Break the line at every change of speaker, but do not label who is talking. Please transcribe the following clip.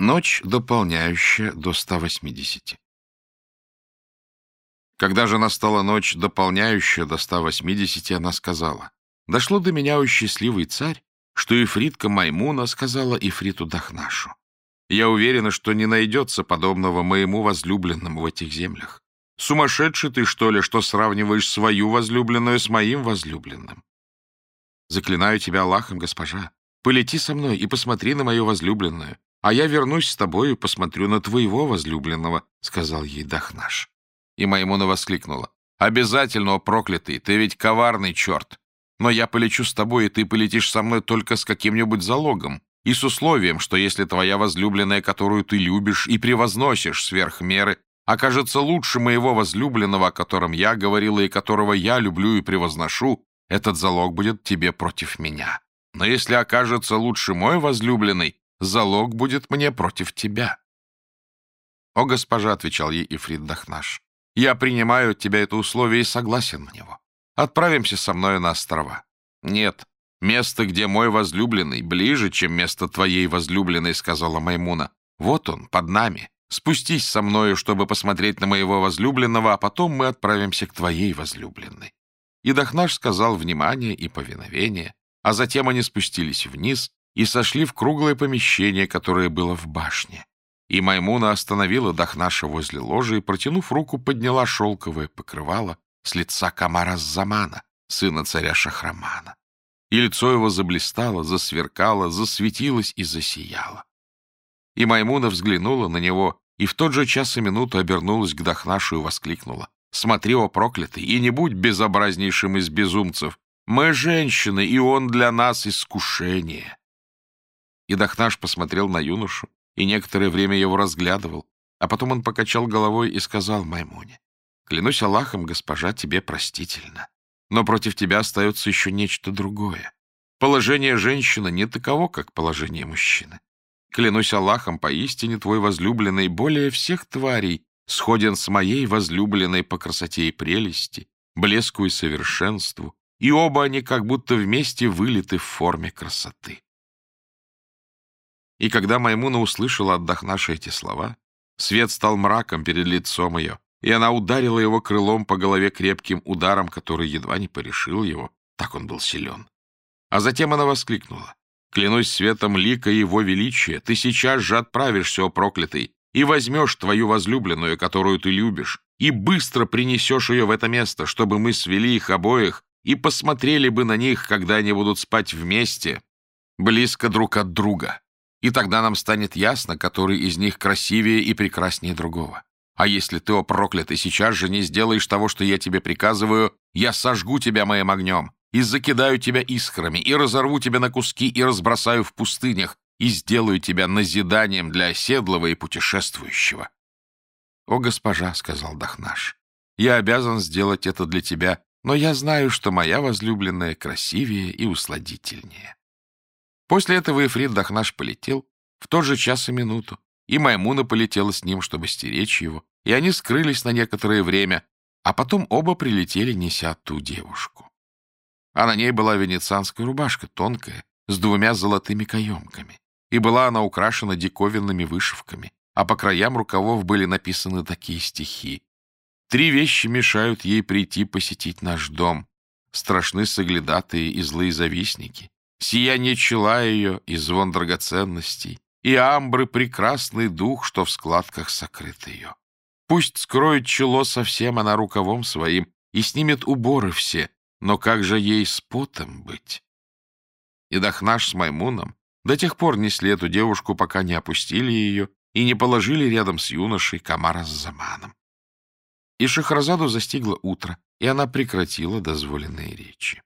Ночь, дополняющая до 180. Когда же настала ночь, дополняющая до 180, она сказала, «Дошло до меня, о счастливый царь, что Ифритка Маймуна сказала Ифриту Дахнашу. Я уверена, что не найдется подобного моему возлюбленному в этих землях. Сумасшедший ты, что ли, что сравниваешь свою возлюбленную с моим возлюбленным? Заклинаю тебя Аллахом, госпожа, полети со мной и посмотри на мою возлюбленную, а я вернусь с тобой и посмотрю на твоего возлюбленного», — сказал ей Дахнаш. И Маймуна воскликнула. «Обязательно, о проклятый, ты ведь коварный черт! Но я полечу с тобой, и ты полетишь со мной только с каким-нибудь залогом, и с условием, что если твоя возлюбленная, которую ты любишь и превозносишь сверх меры, окажется лучше моего возлюбленного, о котором я говорила и которого я люблю и превозношу, этот залог будет тебе против меня. Но если окажется лучше мой возлюбленный, залог будет мне против тебя. — О, госпожа, — отвечал ей Ифрит Дахнаш, — я принимаю от тебя это условие и согласен на него. Отправимся со мною на острова. Нет, место, где мой возлюбленный, ближе, чем место твоей возлюбленной, — сказала Маймуна. Вот он, под нами. Спустись со мною, чтобы посмотреть на моего возлюбленного, а потом мы отправимся к твоей возлюбленной. И Дахнаш сказал внимание и повиновение, а затем они спустились вниз, и сошли в круглое помещение, которое было в башне. И Маймуна остановила Дахнаша возле ложи и, протянув руку, подняла шелковое покрывало с лица Камара Замана, сына царя Шахрамана. И лицо его заблистало, засверкало, засветилось и засияло. И Маймуна взглянула на него, и в тот же час и минуту обернулась к Дахнашу и воскликнула. «Смотри, о проклятый, и не будь безобразнейшим из безумцев! Мы женщины, и он для нас искушение!» И Дахнаш посмотрел на юношу и некоторое время его разглядывал, а потом он покачал головой и сказал Маймуне, «Клянусь Аллахом, госпожа, тебе простительно, но против тебя остается еще нечто другое. Положение женщины не таково, как положение мужчины. Клянусь Аллахом, поистине твой возлюбленный более всех тварей сходен с моей возлюбленной по красоте и прелести, блеску и совершенству, и оба они как будто вместе вылиты в форме красоты. И когда Маймуна услышала от Дахнаша эти слова, свет стал мраком перед лицом ее, и она ударила его крылом по голове крепким ударом, который едва не порешил его, так он был силен. А затем она воскликнула. «Клянусь светом лика его величия, ты сейчас же отправишься, о проклятый, и возьмешь твою возлюбленную, которую ты любишь, и быстро принесешь ее в это место, чтобы мы свели их обоих и посмотрели бы на них, когда они будут спать вместе, близко друг от друга и тогда нам станет ясно, который из них красивее и прекраснее другого. А если ты, о проклятый, сейчас же не сделаешь того, что я тебе приказываю, я сожгу тебя моим огнем, и закидаю тебя искрами, и разорву тебя на куски, и разбросаю в пустынях, и сделаю тебя назиданием для оседлого и путешествующего. — О, госпожа, — сказал Дахнаш, — я обязан сделать это для тебя, но я знаю, что моя возлюбленная красивее и усладительнее. После этого Ифрит Дахнаш полетел в тот же час и минуту, и Маймуна полетела с ним, чтобы стеречь его, и они скрылись на некоторое время, а потом оба прилетели, неся ту девушку. А на ней была венецианская рубашка, тонкая, с двумя золотыми каемками, и была она украшена диковинными вышивками, а по краям рукавов были написаны такие стихи. «Три вещи мешают ей прийти посетить наш дом. Страшны соглядатые и злые завистники сияние чела ее и звон драгоценностей, и амбры прекрасный дух, что в складках сокрыт ее. Пусть скроет чело совсем она рукавом своим и снимет уборы все, но как же ей с потом быть? И Дахнаш с Маймуном до тех пор несли эту девушку, пока не опустили ее и не положили рядом с юношей Камара с Заманом. И Шахразаду застигло утро, и она прекратила дозволенные речи.